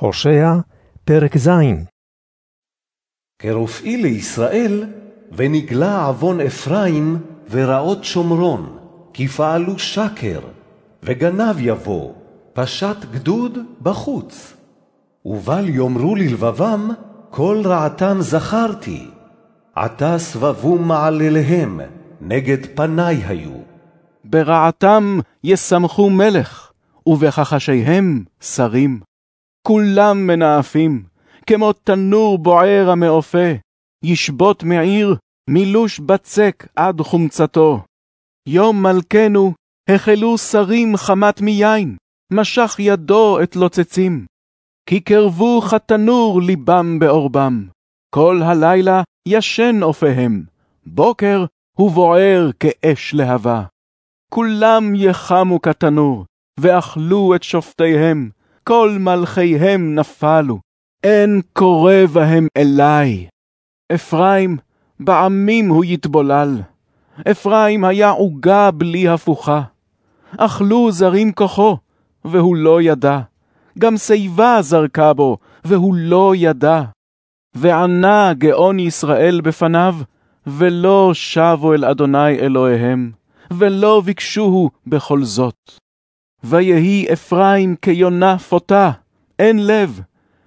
הושע, פרק ז' כרופאי לישראל, ונגלה עוון אפרים ורעות שומרון, כי פעלו שקר, וגנב יבוא, פשט גדוד בחוץ. ובל יאמרו ללבבם, כל רעתם זכרתי. עתה סבבו מעלליהם, נגד פני היו. ברעתם ישמחו מלך, ובכחשיהם שרים. כולם מנאפים, כמו תנור בוער המאופה, ישבות מעיר, מילוש בצק עד חומצתו. יום מלכנו, החלו שרים חמת מיין, משך ידו את לוצצים. כי קרבו כתנור ליבם בעורבם, כל הלילה ישן אופיהם, בוקר הוא בוער כאש להבה. כולם יחמו כתנור, ואכלו את שופטיהם, כל מלכיהם נפלו, אין קורא בהם אלי. אפרים, בעמים הוא יתבולל. אפרים היה עוגה בלי הפוכה. אכלו זרים כוחו, והוא לא ידע. גם שיבה זרקה בו, והוא לא ידע. וענה גאון ישראל בפניו, ולא שבו אל אדוני אלוהיהם, ולא ביקשוהו בכל זאת. ויהי אפרים כיונה פותה, אין לב.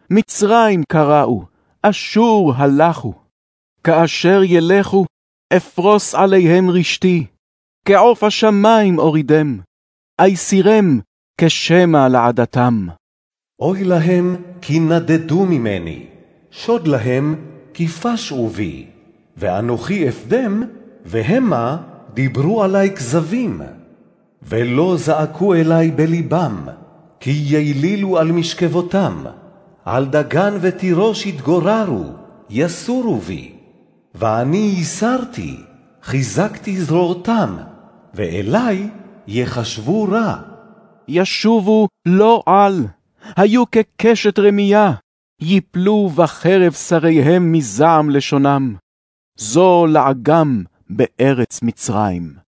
מצרים קראו, אשור הלכו. כאשר ילכו, אפרוס עליהם רשתי, כעוף השמים אורידם, אייסירם כשמע לעדתם. אוי להם כי נדדו ממני, שוד להם כי פשעו בי, ואנוכי אפדם, והמה דיברו עלי כזבים. ולא זעקו אלי בלבם, כי יילילו על משכבותם, על דגן ותירוש יתגוררו, יסורו בי. ואני ייסרתי, חיזקתי זרועותם, ואלי יחשבו רע. ישובו לא על, היו כקשת רמייה, יפלו בחרב שריהם מזעם לשונם. זו לעגם בארץ מצרים.